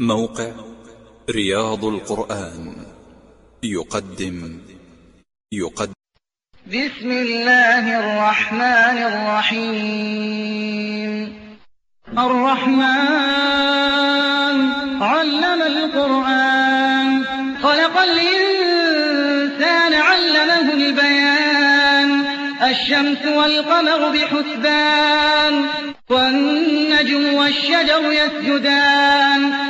موقع رياض القرآن. يقدم. يقدم. بسم الله الرحمن الرحيم. الرحمن علم القرآن. خلق الإنسان علمه البيان. الشمس والقمر بحسبان. والنجم والشجر يسجدان.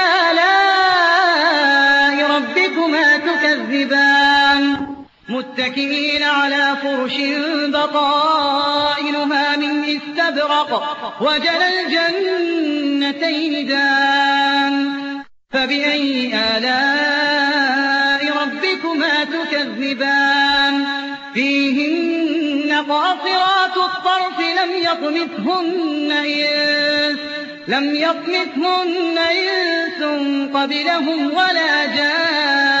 متكئين على فرش بطائنها من استبرق وجل الجنتين دان فبأي آلاء ربكما تكذبان؟ فيهن قاصرات الطرف لم يطمثهن إنس لم يطمثهن إنس قبلهم ولا جان.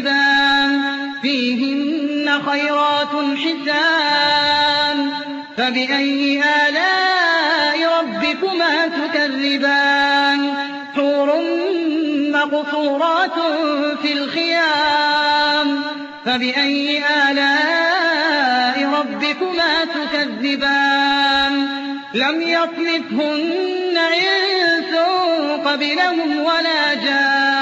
تكذبان فيهن خيرات حسان فبأي آلاء ربكما تكذبان حور مقصورات في الخيام فبأي آلاء ربكما تكذبان لم يطلبهن إنس قبلهم ولا جان